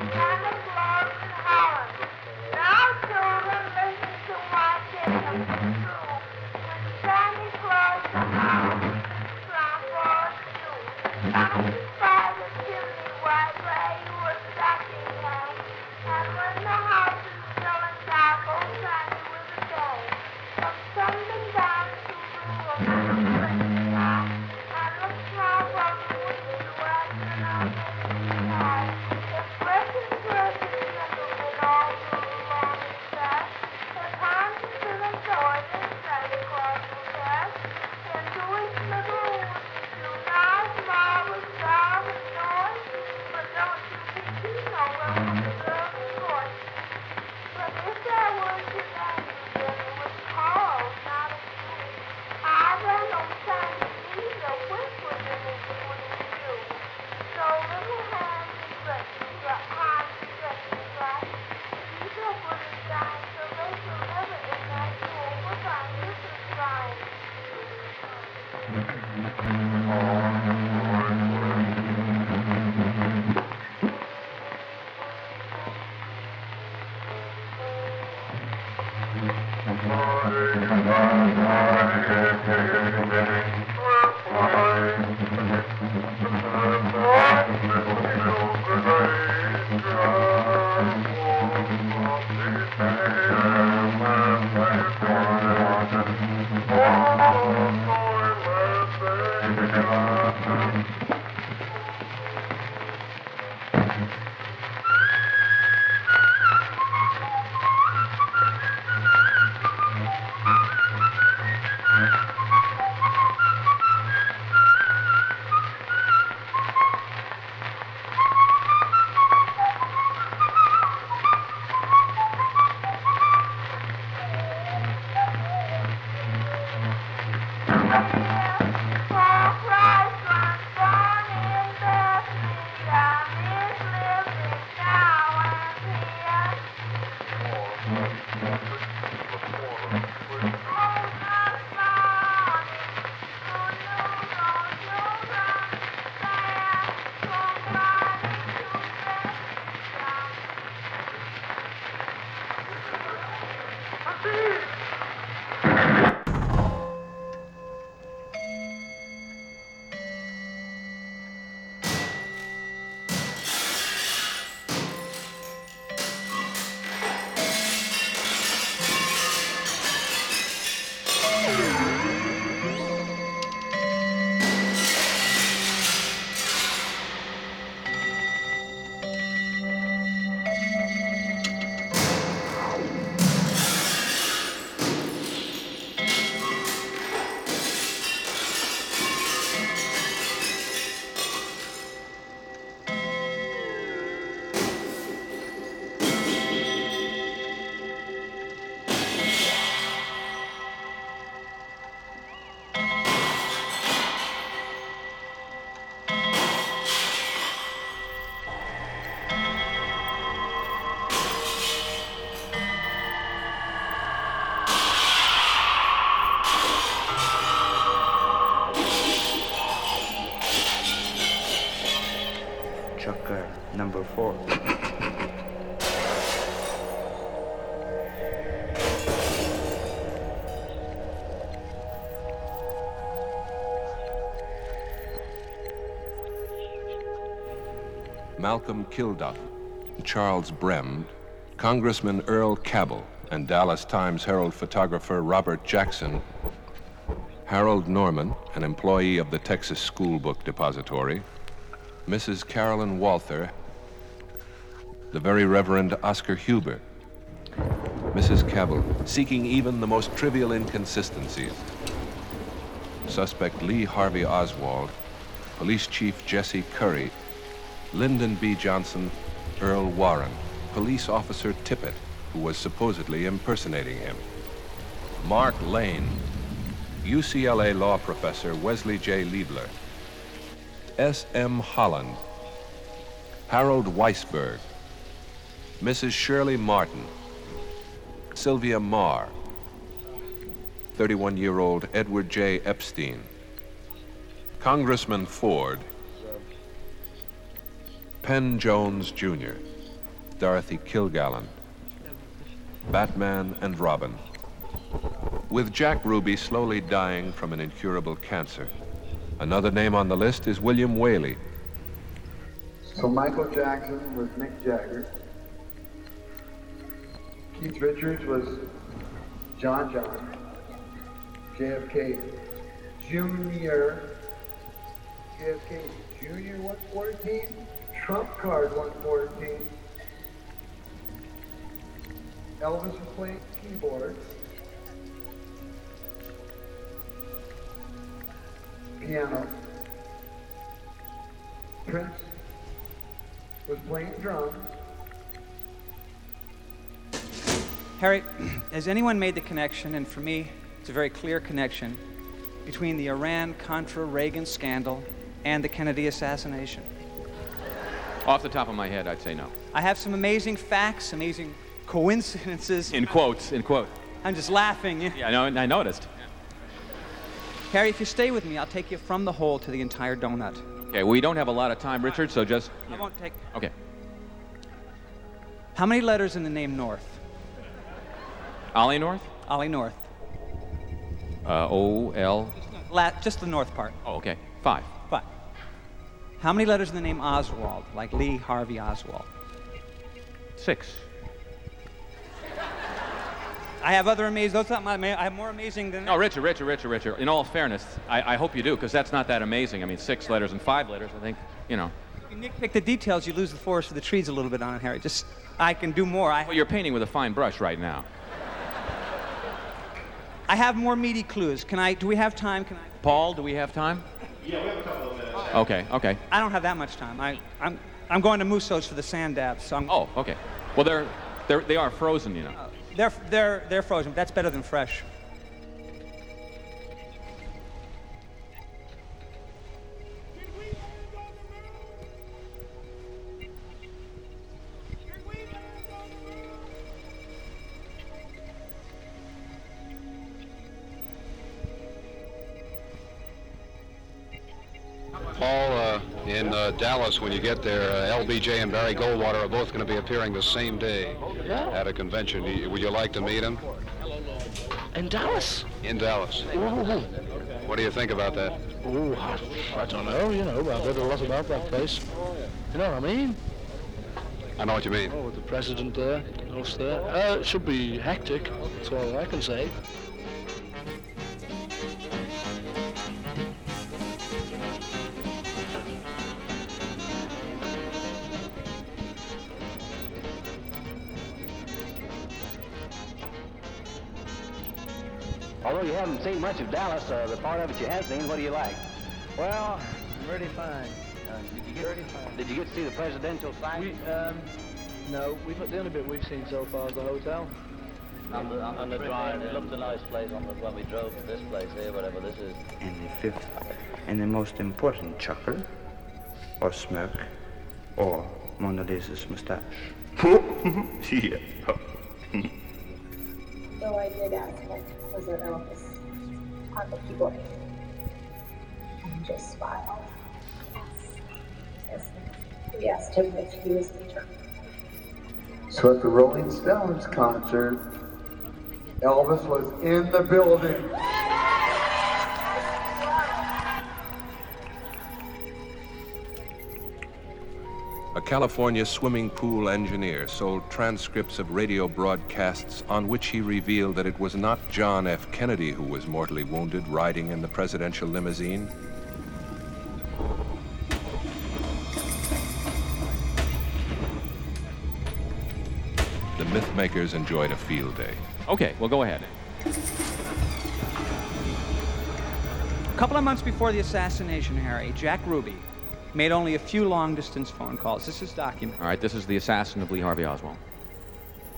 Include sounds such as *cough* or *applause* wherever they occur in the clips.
Bye. before. Malcolm Kilduff, Charles Brehm, Congressman Earl Cabell, and Dallas Times Herald photographer Robert Jackson, Harold Norman, an employee of the Texas School Book Depository, Mrs. Carolyn Walther, the Very Reverend Oscar Huber. Mrs. Cabell, seeking even the most trivial inconsistencies. Suspect Lee Harvey Oswald, Police Chief Jesse Curry, Lyndon B. Johnson, Earl Warren, Police Officer Tippit, who was supposedly impersonating him. Mark Lane, UCLA Law Professor Wesley J. Liebeler, S.M. Holland, Harold Weisberg, Mrs. Shirley Martin, Sylvia Meagher, 31-year-old Edward J. Epstein, Congressman Ford, Penn Jones, Jr., Dorothy Kilgallen, Batman and Robin. With Jack Ruby slowly dying from an incurable cancer, another name on the list is William Whaley. So Michael Jackson was Mick Jagger. Keith Richards was John John. JFK Jr. JFK Jr. 114. Trump card 114. Elvis was playing keyboard. Piano. Prince was playing drums. Harry, has anyone made the connection, and for me, it's a very clear connection, between the Iran Contra Reagan scandal and the Kennedy assassination? Off the top of my head, I'd say no. I have some amazing facts, amazing coincidences. In quotes, in quotes. I'm just laughing. Yeah, I know, I noticed. Harry, if you stay with me, I'll take you from the hole to the entire donut. Okay, we don't have a lot of time, Richard, so just. I won't take. Okay. How many letters in the name North? Ollie North? Ollie North. Uh, O L. La- just the North part. Oh, okay. Five. Five. how many letters in the name Oswald, like Lee Harvey Oswald? Six. I have other amazing. Those are my. I have more amazing than. No, Richard, Richard, Richard, Richard. In all fairness, I, I hope you do, because that's not that amazing. I mean, six letters and five letters, I think, you know. If you nitpick the details, you lose the forest for the trees a little bit on it, Harry. Just I can do more. I, Well, you're painting with a fine brush right now. I have more meaty clues. Can I? Do we have time? Can I? Paul, do we have time? Yeah, we have a couple of minutes. Okay, okay. I don't have that much time. I, I'm I'm going to Musso's for the sand dabs. So I'm. Oh, okay. Well, they're, they're, they are frozen, you know. They're they're they're frozen. That's better than fresh. In uh, Dallas, when you get there, uh, LBJ and Barry Goldwater are both going to be appearing the same day at a convention. Would you like to meet them? In Dallas? In Dallas. Ooh, What do you think about that? ooh, I, I don't know, you know, I've heard a lot about that place. You know what I mean? I know what you mean. Oh, with the president there, us there. Uh, it should be hectic, that's all I can say. Seen much of Dallas, uh, the part of it you have seen, what do you like? Well, pretty fine. Uh, did you get Pretty fine. Did you get to see the presidential site? We, um, no, we've, the only bit we've seen so far is the hotel. on the, on the drive, it looked a nice place on the, when we drove to this place here, whatever this is. And the fifth, and the most important chuckle, or smirk, or Mona Lisa's mustache. *laughs* yeah. *laughs* So I did ask him, was there Elvis on the keyboard? And just smiled. Yes. Yes. Asked him if he was. So at the Rolling Stones concert, Elvis was in the building. California swimming pool engineer sold transcripts of radio broadcasts on which he revealed that it was not John F. Kennedy who was mortally wounded riding in the presidential limousine. The mythmakers enjoyed a field day. Okay, well, go ahead. A couple of months before the assassination, Harry, Jack Ruby made only a few long-distance phone calls. This is documented. All right, this is the assassin of Lee Harvey Oswald.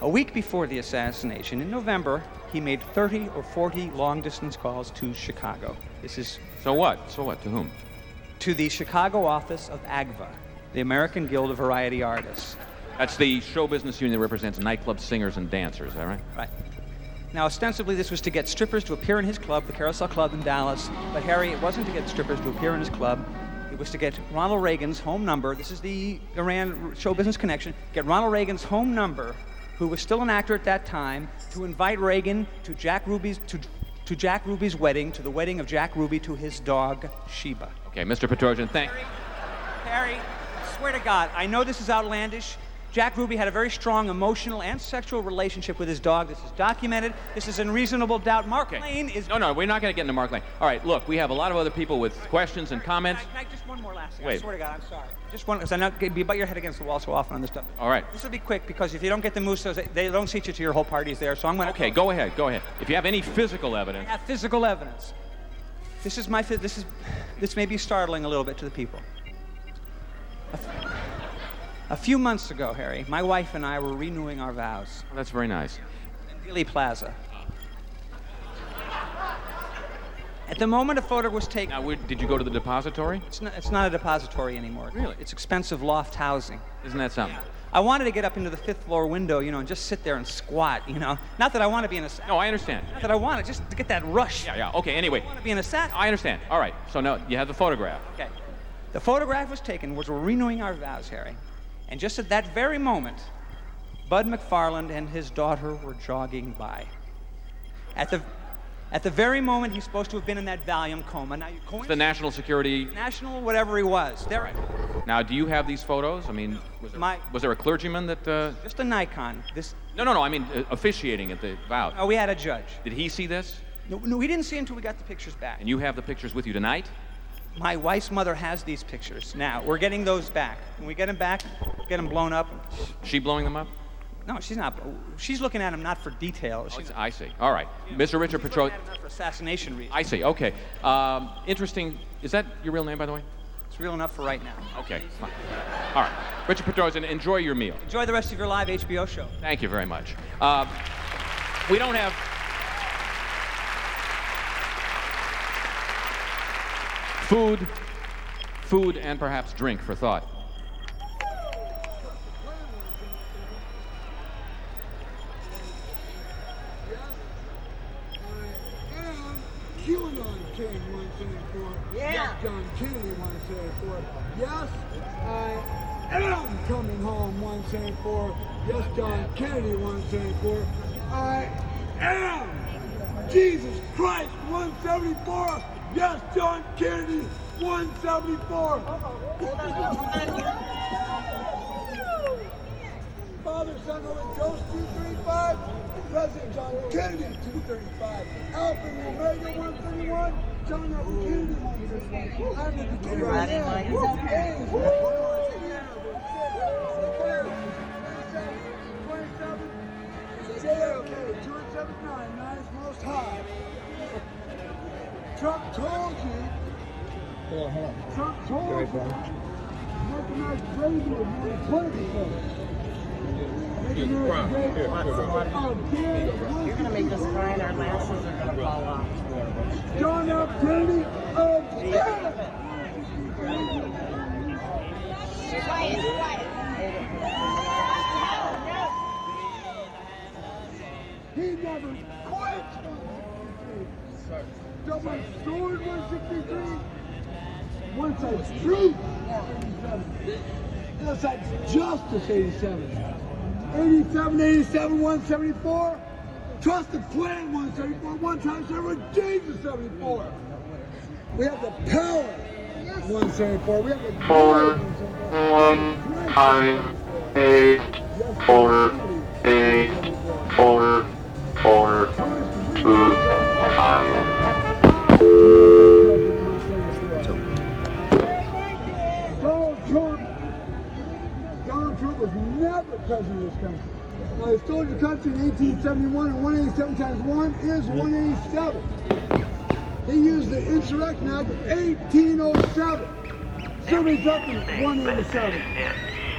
A week before the assassination, in November, he made 30 or 40 long-distance calls to Chicago. This is So what? So what? To whom? to the Chicago office of AGVA, the American Guild of Variety Artists. That's the show business union that represents nightclub singers and dancers, is that right? Right. Now, ostensibly, this was to get strippers to appear in his club, the Carousel Club in Dallas. But Harry, it wasn't to get strippers to appear in his club. It was to get Ronald Reagan's home number. This is the Iran show business connection. Get Ronald Reagan's home number, who was still an actor at that time, to invite Reagan to Jack Ruby's to, to Jack Ruby's wedding, to the wedding of Jack Ruby to his dog Sheba. Okay, Mr. Petrosian, thank. Harry, I swear to God, I know this is outlandish. Jack Ruby had a very strong emotional and sexual relationship with his dog. This is documented. This is in reasonable doubt. Mark Lane is. No, no, we're not going to get into Mark Lane. All right, look, we have a lot of other people with questions and comments. Can I, can I just one more last thing? I Wait. swear to God, I'm sorry. Just one, because I know you butt your head against the wall so often on this stuff. All right. This will be quick because if you don't get the Musso's, they- don't seat you to your whole parties there. So I'm going to. Okay, go ahead, go ahead. If you have any physical evidence, have physical evidence. This is my. This is. This may be startling a little bit to the people. A A few months ago, Harry, my wife and I were renewing our vows. Oh, that's very nice. in Dealey Plaza. At the moment a photo was taken. Now, did you go to the depository? It's not, it's not a depository anymore. Really? It's expensive loft housing. Isn't that something? I wanted to get up into the fifth floor window, you know, and just sit there and squat, you know. Not that I want to be an assassin. No, I understand. Not that I want it, just to get that rush. Yeah, yeah. Okay, anyway. I want to be an assassin. I understand. All right. So now you have the photograph. Okay. The photograph was taken, which we're renewing our vows, Harry. And just at that very moment, Bud McFarlane and his daughter were jogging by. At the, at the very moment he's supposed to have been in that Valium coma. Now, you the national security. national whatever he was. There, Now, do you have these photos? I mean, was there, My- was there a clergyman that? Uh, just a Nikon. This. no, no, no. I mean, uh, officiating at the vow. Oh, we had a judge. Did he see this? No, no, we didn't see until we got the pictures back. And you have the pictures with you tonight? My wife's mother has these pictures. Now we're getting those back. When we get them back, get them blown up. She blowing them up? No, she's not. She's looking at them not for detail. Oh, I see. All right, Mr. Richard Petro. looking at them for assassination reasons. I see. Okay. Um, interesting. Is that your real name, by the way? It's real enough for right now. Okay. Fine. All right, Richard Petrosian. Enjoy your meal. Enjoy the rest of your live HBO show. Thank you very much. Uh, we don't have. Food, food, and perhaps drink for thought. QAnon King 174. Yeah. Yes, John Kennedy 174. Yes, I am coming home 174. Yes, John Kennedy 174. I am Jesus Christ 174. Yes, John Kennedy 174. Father, Son, Holy Ghost 235. President John Kennedy 235. Alpha Omega 131. John. Kennedy 131. I'm the beginning. Trump told you. Trump told you. Recognize bravery of more political You're gonna make us cry and our lashes are gonna fall off. John F. Kennedy of He never quit. Double sword 163. One side's truth. 87. The other side's justice 87. 87, 87, 174. Trust the plan 174. One time server Jesus 74. We have the power 174. We have the four, one, five, eight, four, eight, four, four, two, president of this country. Now, he stole the country in 1871, and 187 times 1 is 187. He used the Insurrection Act of 1807. Somebody's up in 187.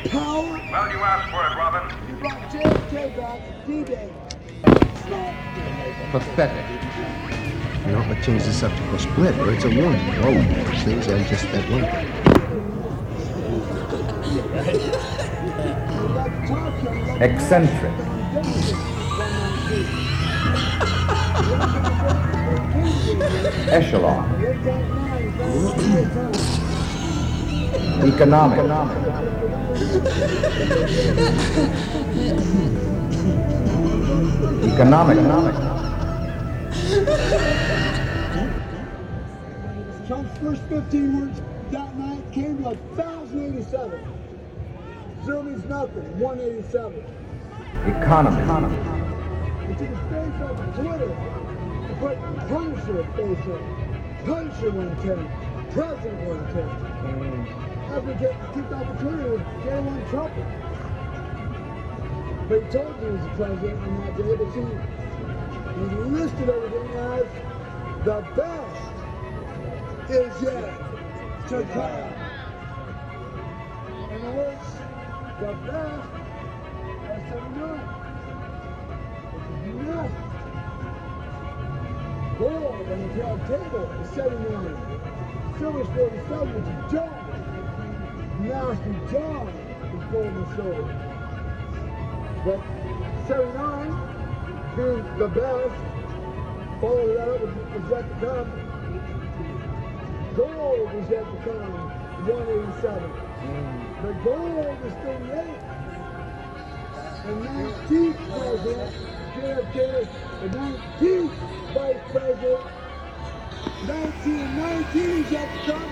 Power. Well, you asked for it, Robin. You brought JFK back, D-Day. Pathetic. You know, I'll change the subject. We'll split, or it's a warning. Whoa, things are just that one thing. Eccentric. Echelon. Economic. Economic. Trump's first 15 words that night came to 1,087. Zero means nothing. 187. Economy. He took his face of Twitter put Punisher face up. Punisher 110. President 110. Mm. After he get kicked off of Twitter, Jay won trumpet. But he told you he was the president on that day, but see, he listed everything as the best is yet to come. In other words, the to none. It's nothing. Gold on the table is 79. Silver's 47, which is John. Nasty John is gold and silver. But 79 being the best, follow that up with to come. Gold is yet to come, 187. The gold is 38. And 19th president, JFK, the 19th vice president, 1919 is yet to come,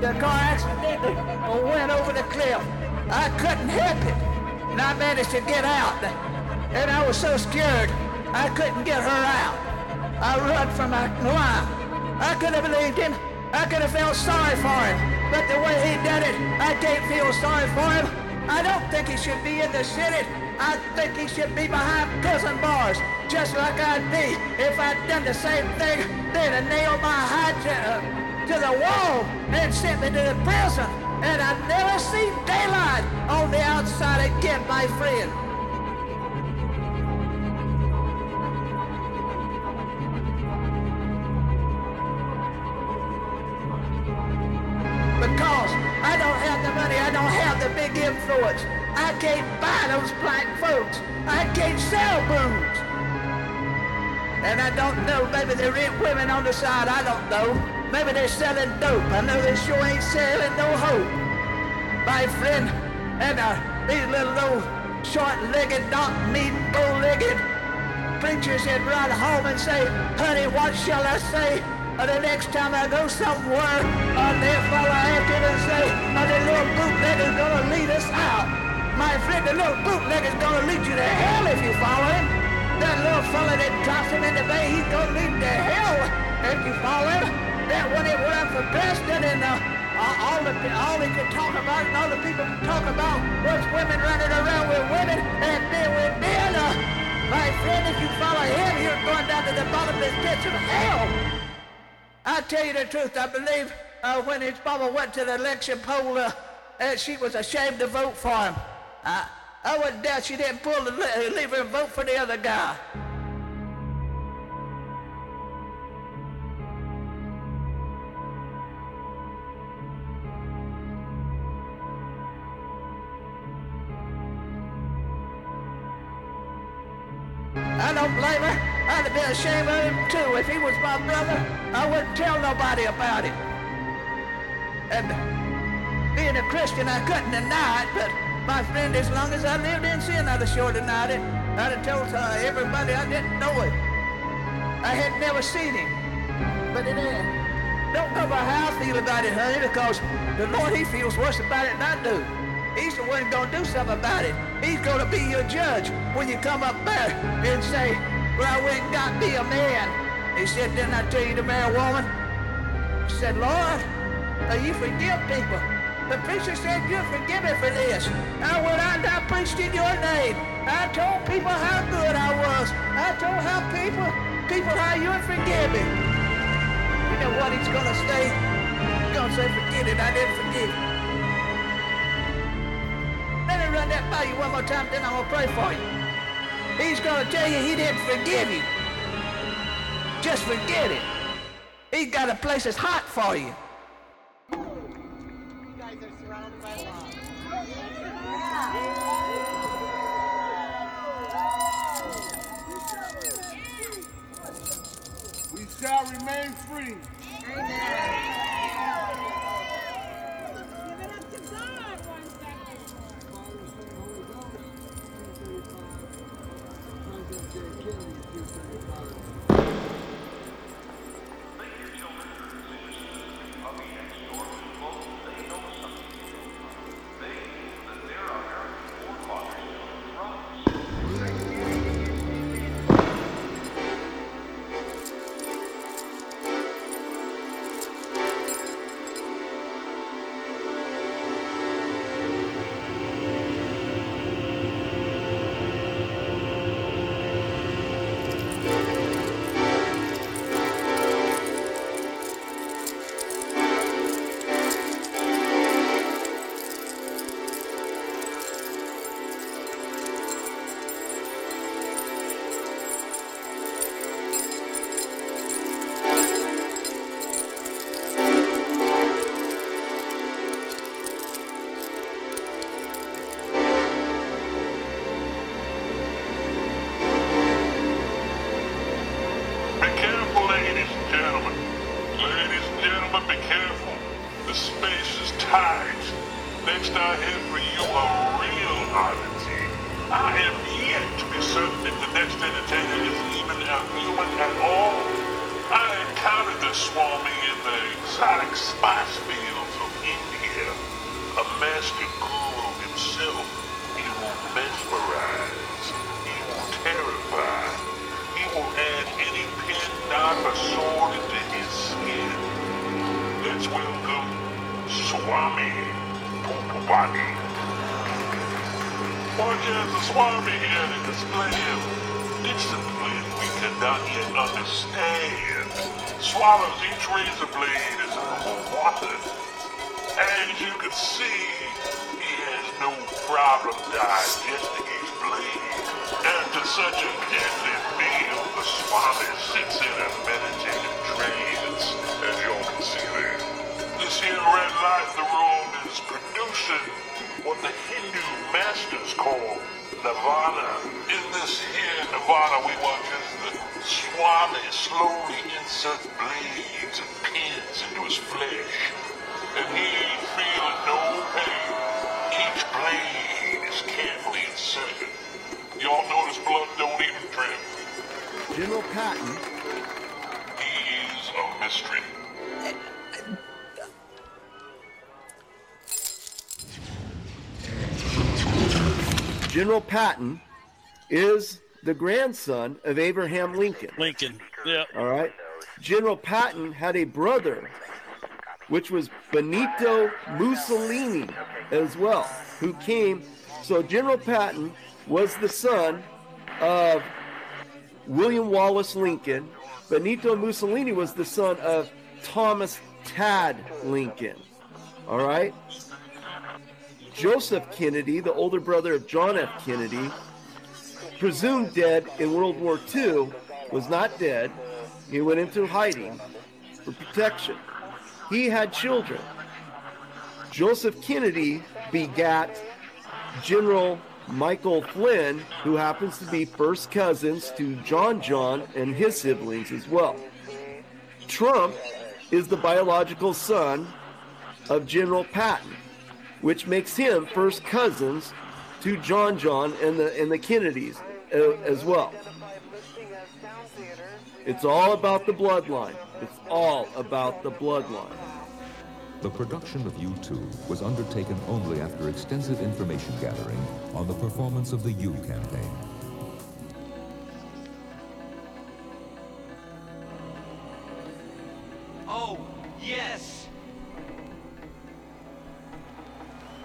The car accidentally went over the cliff. I couldn't help it. And I managed to get out. And I was so scared, I couldn't get her out. I run from my wife. I could have believed him. I could have felt sorry for him. But the way he did it, I can't feel sorry for him. I don't think he should be in the city. I think he should be behind prison bars, just like I'd be if I'd done the same thing. They'd have nailed my hide to, the wall and sent me to the prison. And I'd never seen daylight on the outside again, my friend. Because I don't have the money, I don't have the big influence. I can't buy those black folks. I can't sell booze. And I don't know, maybe there ain't women on the side, I don't know. Maybe they're selling dope. I know they sure ain't selling no hope. My friend, and uh, these little old short-legged, knock-kneed, bow-legged preachers that run home and say, honey, what shall I say? The next time I go somewhere, uh, that fella after and say, uh, the little bootlegger's gonna lead us out. My friend, the little bootlegger's gonna lead you to hell if you follow him. That little fella that drops him in the bay, he's gonna lead you to hell if you follow him. That one that ran for president and uh, all, all, the, all he could talk about and all the people could talk about was women running around with women and men with men. Uh, my friend, if you follow him, you're going down to the bottomless pits of hell. I tell you the truth, I believe uh, when his mama went to the election poll, uh, uh, she was ashamed to vote for him. I, I wouldn't doubt she didn't pull the lever and vote for the other guy. If he was my brother, I wouldn't tell nobody about it. And being a Christian, I couldn't deny it, but my friend, as long as I lived in sin, I'd have sure denied it. I'd have told uh, everybody I didn't know it. I had never seen him. But it uh, don't know about how I feel about it, honey, because the Lord, he feels worse about it than I do. He's the one gonna do something about it. He's gonna be your judge when you come up there and say, well, I went and got me a man He said, didn't I tell you to marry a woman? He said, Lord, uh, you forgive people. The preacher said, you forgive me for this. I went out and I preached in your name. I told people how good I was. I told how people, people how you forgive me. You know what he's gonna say? He's gonna say, forget it, I didn't forgive you. Let me run that by you one more time, then I'm gonna pray for you. He's gonna tell you he didn't forgive you. Just forget it. He's got a place that's hot for you. We shall remain free. Be General Patton is the grandson of Abraham Lincoln. Lincoln. Yeah. All right. General Patton had a brother, which was Benito Mussolini as well, who came. So General Patton was the son of William Wallace Lincoln. Benito Mussolini was the son of Thomas Tad Lincoln. All right. Joseph Kennedy, the older brother of John F. Kennedy, presumed dead in World War II, was not dead. He went into hiding for protection. He had children. Joseph Kennedy begat General Michael Flynn, who happens to be first cousins to John John and his siblings as well. Trump is the biological son of General Patton, which makes him first cousins to John John and the and the Kennedys uh, as well. It's all about the bloodline. It's all about the bloodline. The production of U2 was undertaken only after extensive information gathering on the performance of the U campaign. Oh, yes!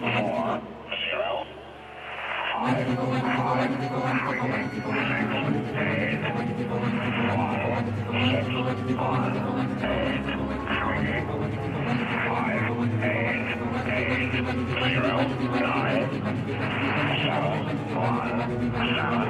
Zero, nine, seven, five,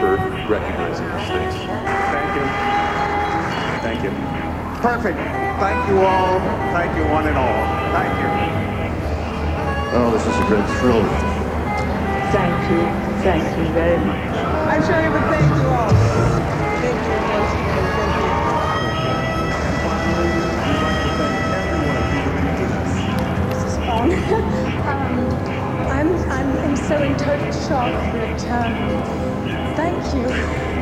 for recognizing these things. Thank you. Thank you. Perfect. Thank you all. Thank you one and all. Thank you. Oh, this is a great thrill. Thank you. Thank you very much. I'm sure you would thank you all. Thank you, Rosemary. um, I'm, I'm, I'm so in total shock that um, thank you.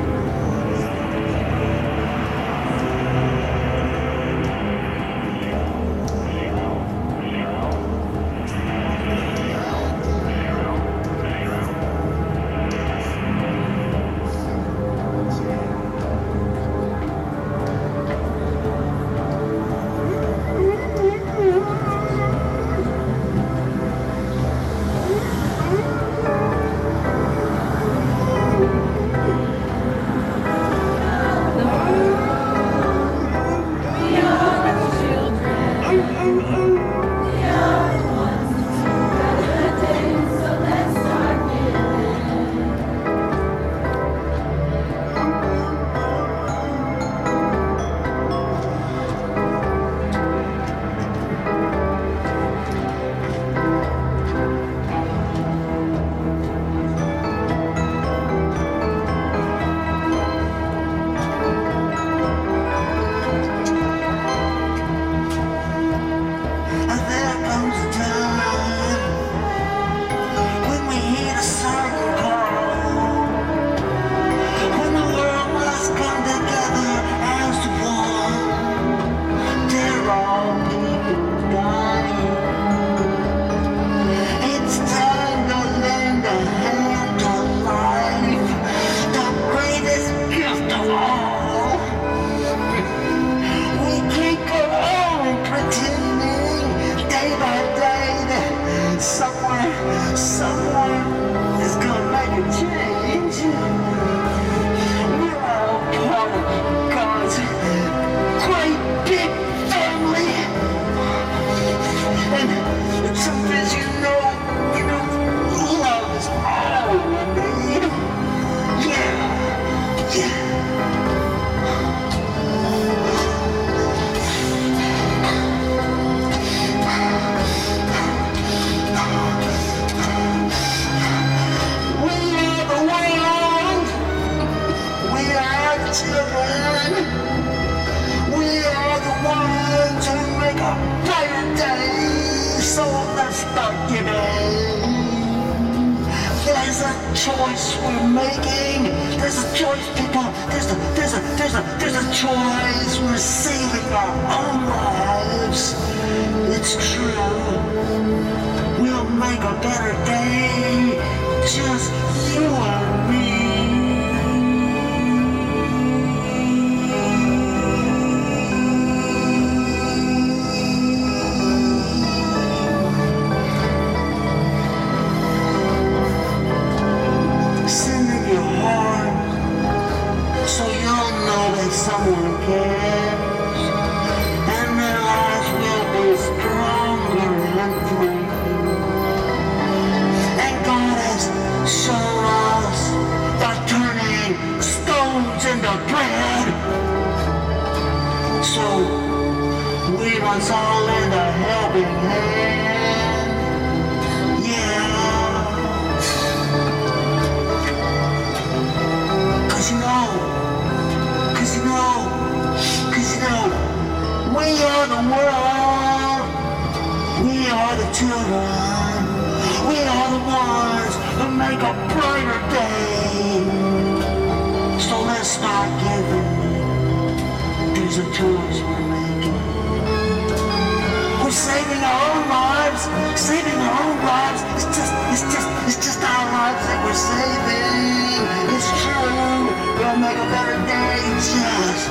It's just, it's just, our lives that we're saving. It's true. We'll make a better day. Just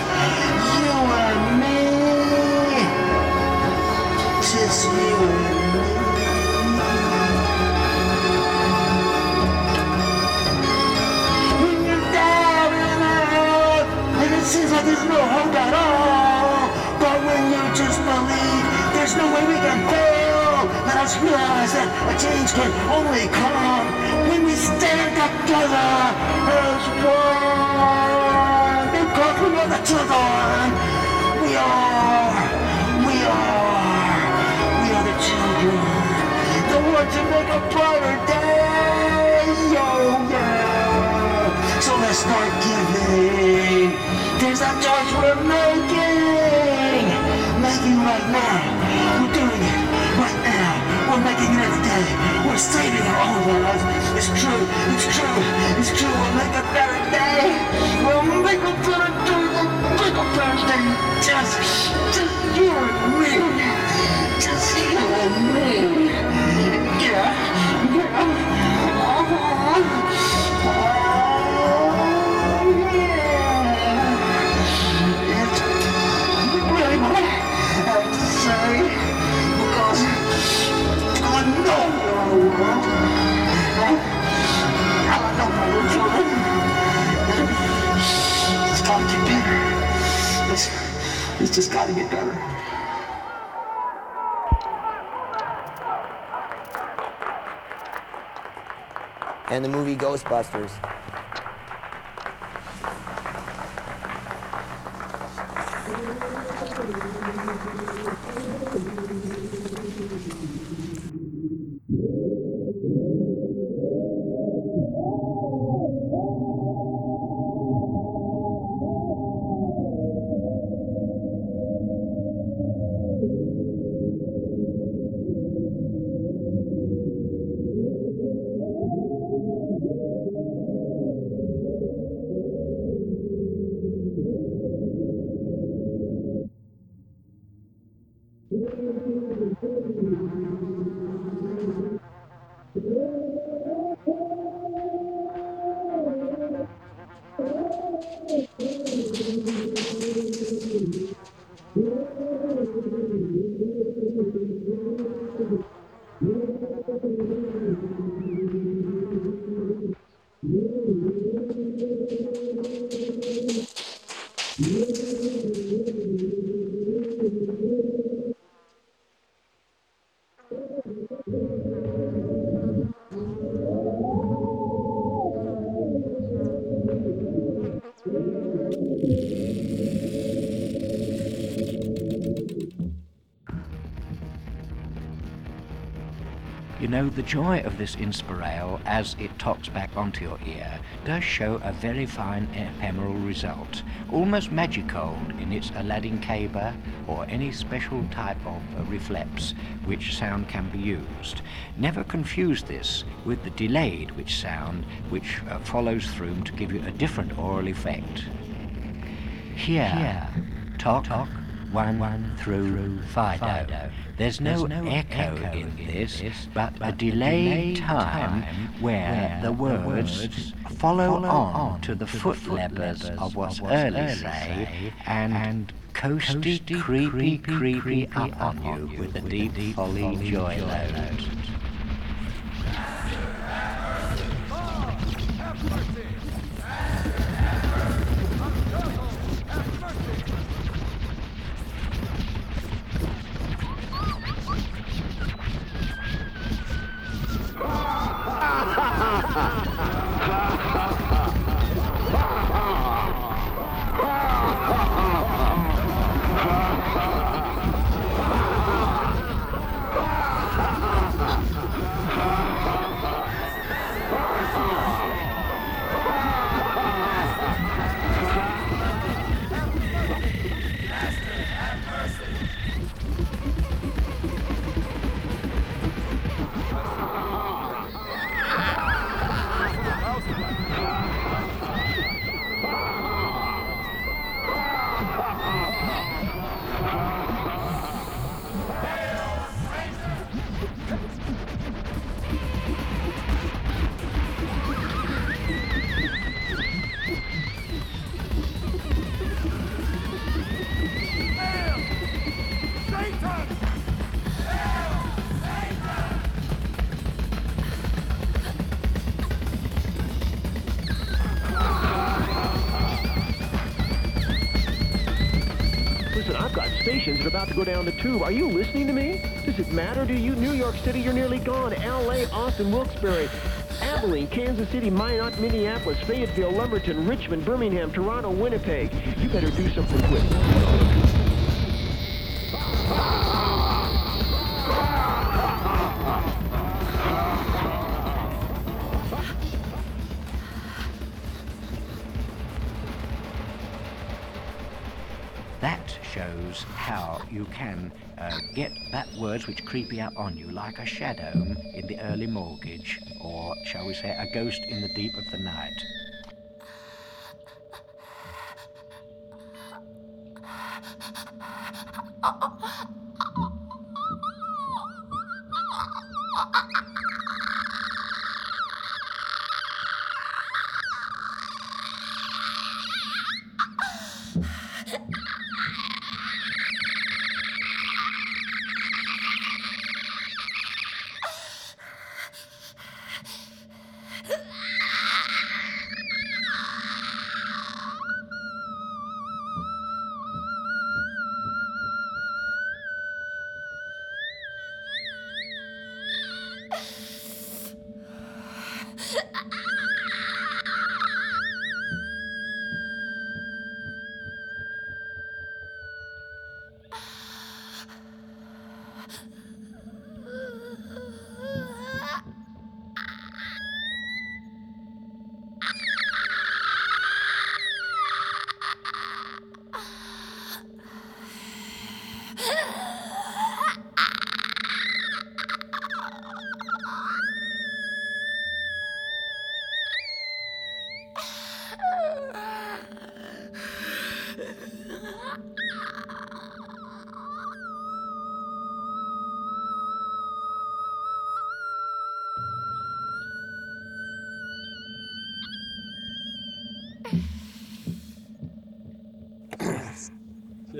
you and me. Just you and me. When you're and it seems like there's no hope at all. But when you just believe, there's no way we can fail. Us realize that a change can only come when we stand together as one. Because we are the children. We are. We are. We are the children. The ones who make a brighter day. Oh yeah. So let's start giving. There's a choice we're making. Making right now. We're saving our own lives. It's true. It's true. It's true. We'll make a better day. We'll make a better day. We'll make a better day. Just, just you and me. Just you and me. Yeah. Yeah. Oh, just gotta get better. and the movie Ghostbusters. Of this Inspirail as it tops back onto your ear does show a very fine ephemeral result, almost magical in its Aladdin caber or any special type of reflex which sound can be used. Never confuse this with the delayed which sound which uh, follows through to give you a different oral effect. Here, Here. talk, talk, one, one through Fido. There's no, no echo, echo in this, this but, but, a delayed time, time where, the words, follow, on, on to the, foot, foot of what's early say, and, and coasty, creepy, creepy, creepy up on you with a deep, deep folly joy load. Stations are about to go down the tube. Are you listening to me? Does it matter to you? New York City, you're nearly gone. L.A., Austin, Wilkes-Barre, Abilene, Kansas City, Minot, Minneapolis, Fayetteville, Lumberton, Richmond, Birmingham, Toronto, Winnipeg. You better do something quick. How you can uh, get that words which creepy up on you like a shadow in the early mortgage, or shall we say a ghost in the deep of the night.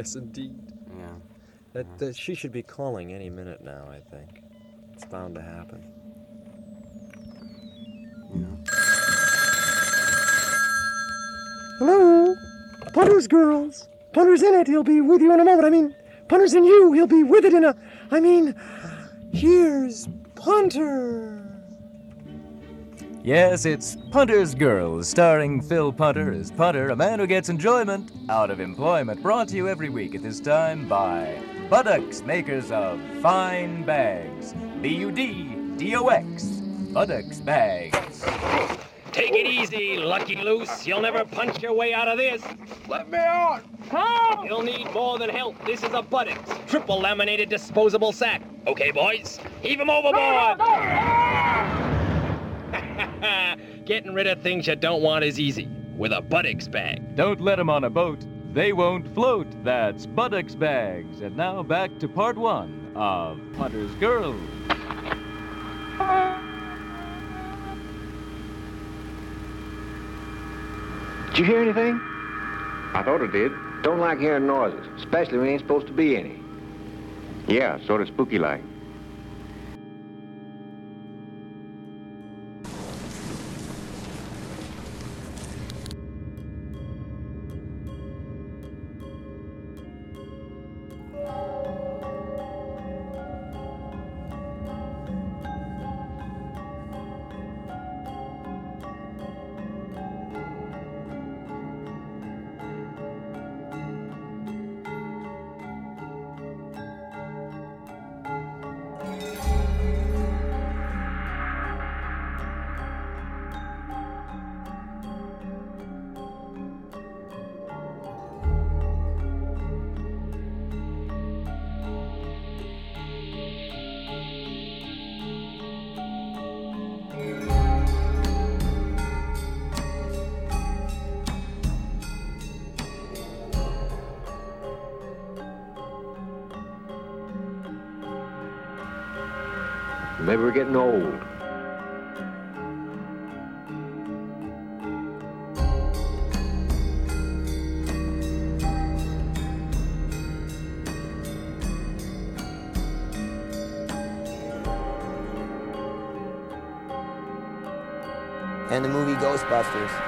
Yes, indeed. Yeah. That, that she should be calling any minute now. I think it's bound to happen. Hello? Punter's girls. Punter's in it. He'll be with you in a moment. I mean, Punter's in you. He'll be with it in a. I mean, here's Punter. Yes, it's Punter's Girls, starring Phil Punter as Punter, a man who gets enjoyment out of employment. Brought to you every week at this time by Buttocks, makers of fine bags. B U D D D-O-X. Buttocks bags. Take it easy, Lucky Loose. You'll never punch your way out of this. Let me out! Help! You'll need more than help. This is a buttocks, triple laminated disposable sack. Okay, boys, heave him overboard. Getting rid of things you don't want is easy with a buttocks bag. Don't let 'em on a boat. They won't float. That's buttocks bags. And now back to part one of Punter's Girls. Did you hear anything? I thought I did. Don't like hearing noises, especially when ain't supposed to be any. Yeah, sort of spooky like. Maybe we're getting old. And the movie Ghostbusters.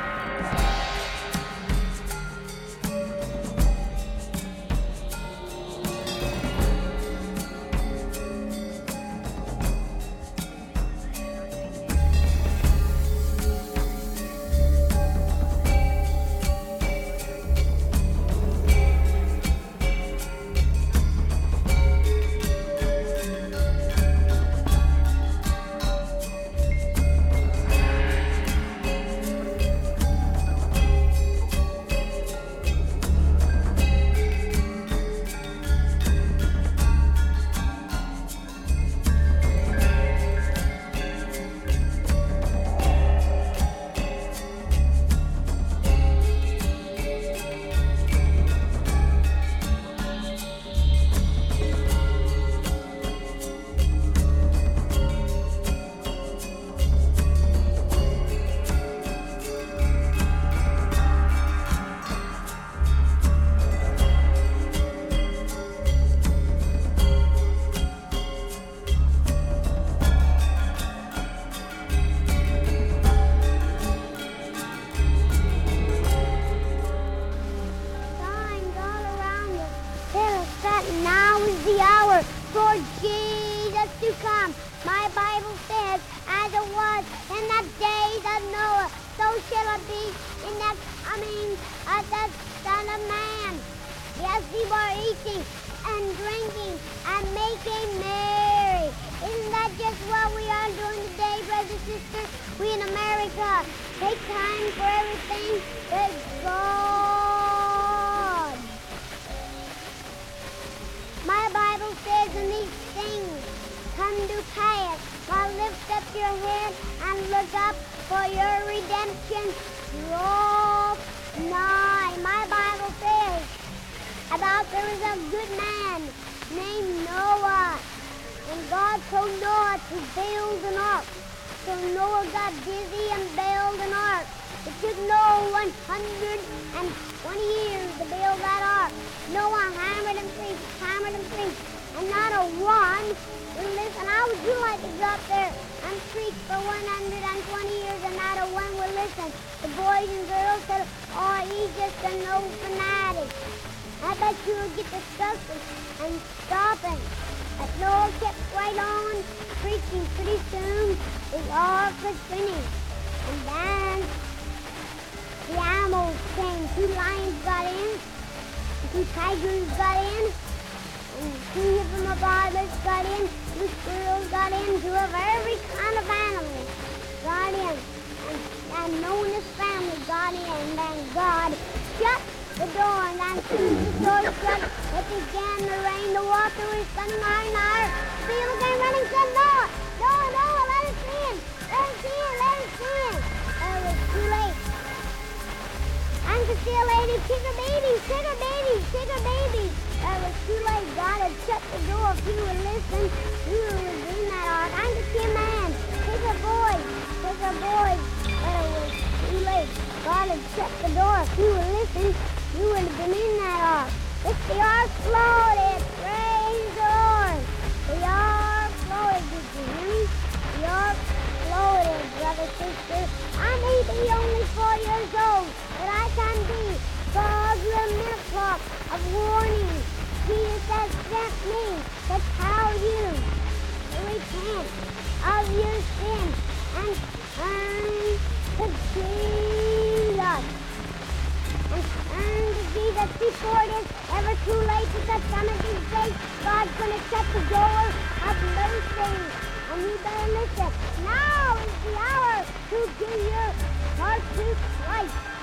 Hammered and hammered and not a one would listen. How would you like to go up there and preach for 120 years and not a one would listen? The boys and girls said, oh, he's just an old fanatic. I bet you would get disgusted and stopping. But Noah kept right on preaching. Pretty soon, the ark was finished. And then the animals came. Two lions got in, two tigers got in, and two hippopotamus got in, the squirrels got into of every kind of animal. Got in. And, and Noah and family got in. And then God shut the door. And then the door shut, it began to rain. The water was running higher and higher. People came running said, Noah, Noah, Noah, let us in. Let us in, let us in. But it was too late. And to see a lady, kick her baby, her baby, her baby. Was too late. God had shut the door. If you would listen, you would that ark. To see a man, kick a boy, kick a boy. But it was too late. God had shut the door. If you would listen, you would have been in that ark. If the ark floated, praise the Lord. The ark floated, did you hear me? The ark floated, brother, sister. I may be only four years old, but I can be Minute clock of warning. Jesus has sent me to tell you to repent of your sin and turn to Jesus. And turn to Jesus before it is ever too late because some of these days God's going to shut the door of mercy. And you better listen. Now is the hour to give your heart to Christ.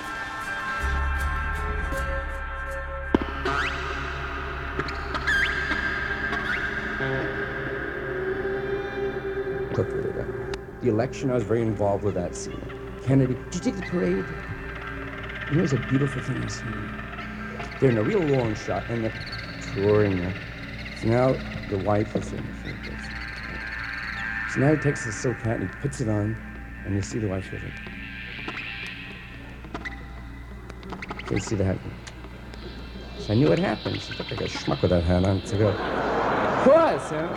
The election, I was very involved with that scene. Kennedy, did you take the parade? You know, it was a beautiful thing I seen. They're in a real long shot, and they're touring it. So now the wife is in. The focus. So now he takes the silk hat and he puts it on, and you see the wife with it. Okay, see the hat. So I knew what happened. She looked like a schmuck with that hat on. To go, of course, huh?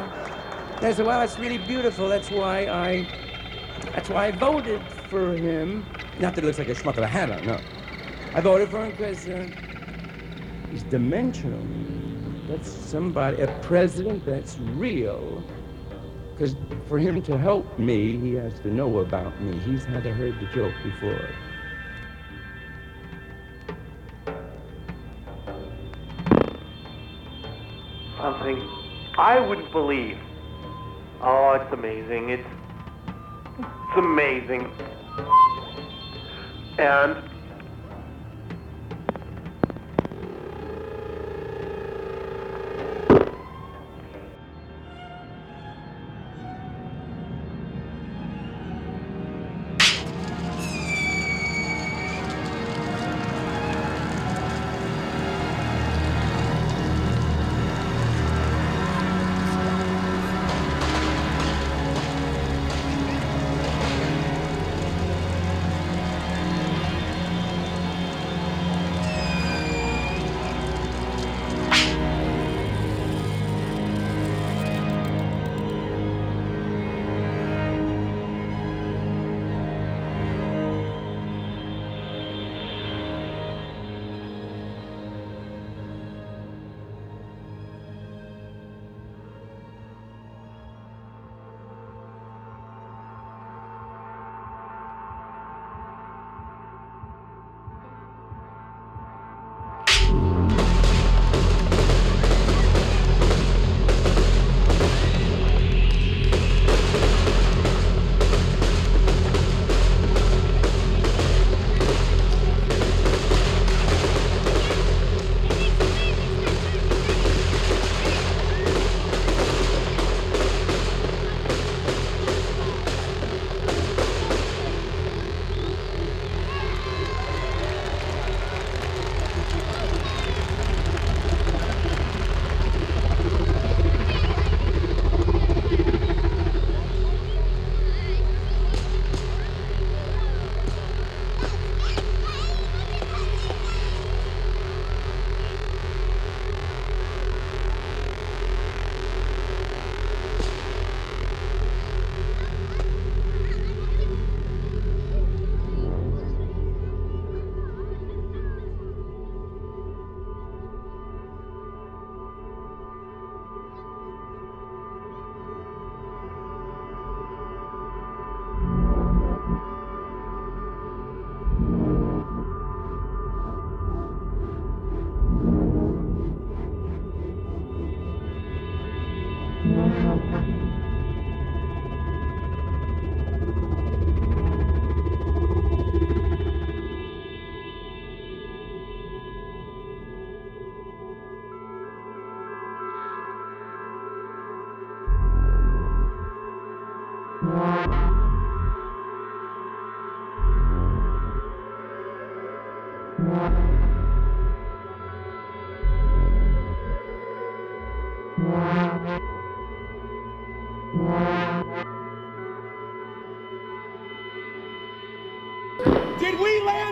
I said, well, that's really beautiful. That's why I, that's why I voted for him. Not that it looks like a schmuck with a hat on, no. I voted for him because uh, he's dimensional. That's somebody, a president that's real. Because for him to help me, he has to know about me. He's had to heard the joke before. Something I wouldn't believe. Oh, it's amazing. It's it's amazing. And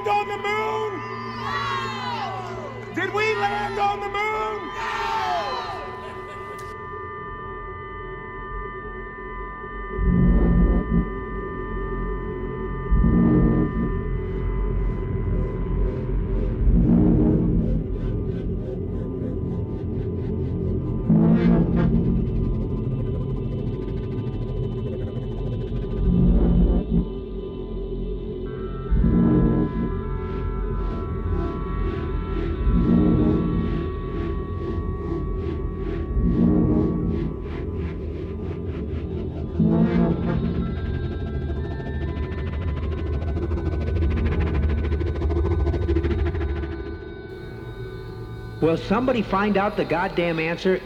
On the moon. Will somebody find out the goddamn answer?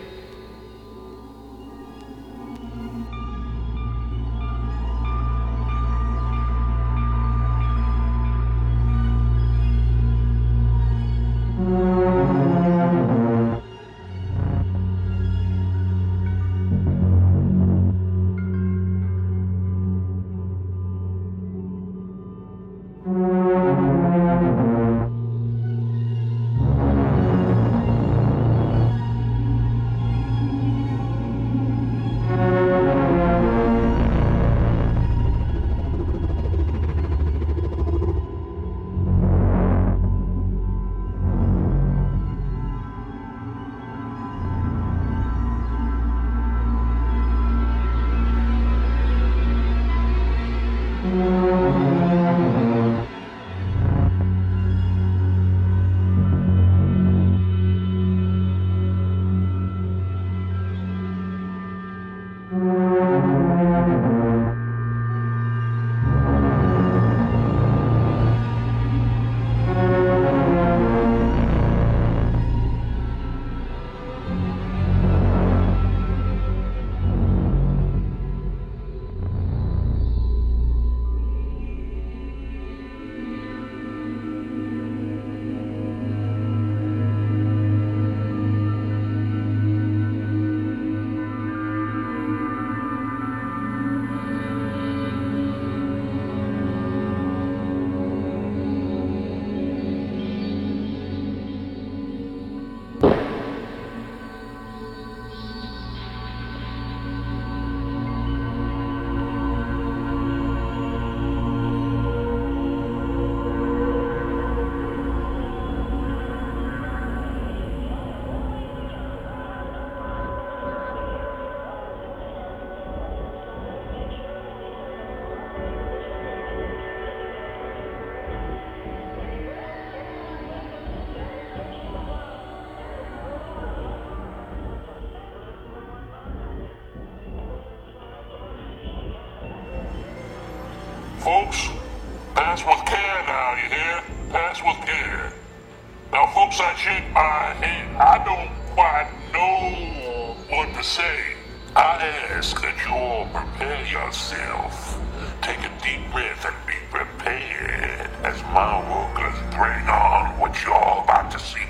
say, I ask that you all prepare yourself. Take a deep breath and be prepared as my workers bring on what you're about to see.